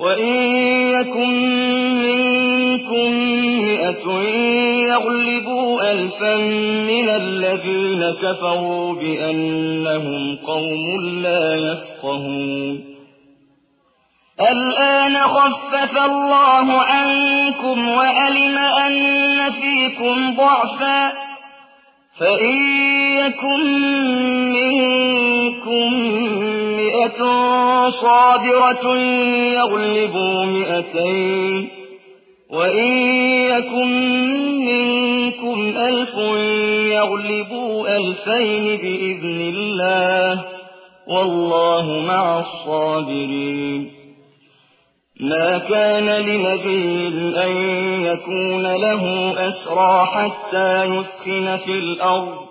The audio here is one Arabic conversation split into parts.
وإن يكن منكم مئة يغلبوا ألفا من الذين كفروا بأنهم قوم لا يفقهون الآن خفف الله عنكم وألم أن فيكم ضعفا فإن يكن منكم مئة صابرة يغلبوا مئتين. وإن يكن منكم ألف يغلبوا ألفين بإذن الله والله مع الصابرين. ما كان لنبي أن يكون له أسرى حتى يثخن في الأرض.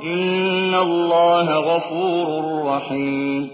إن الله غفور رحيم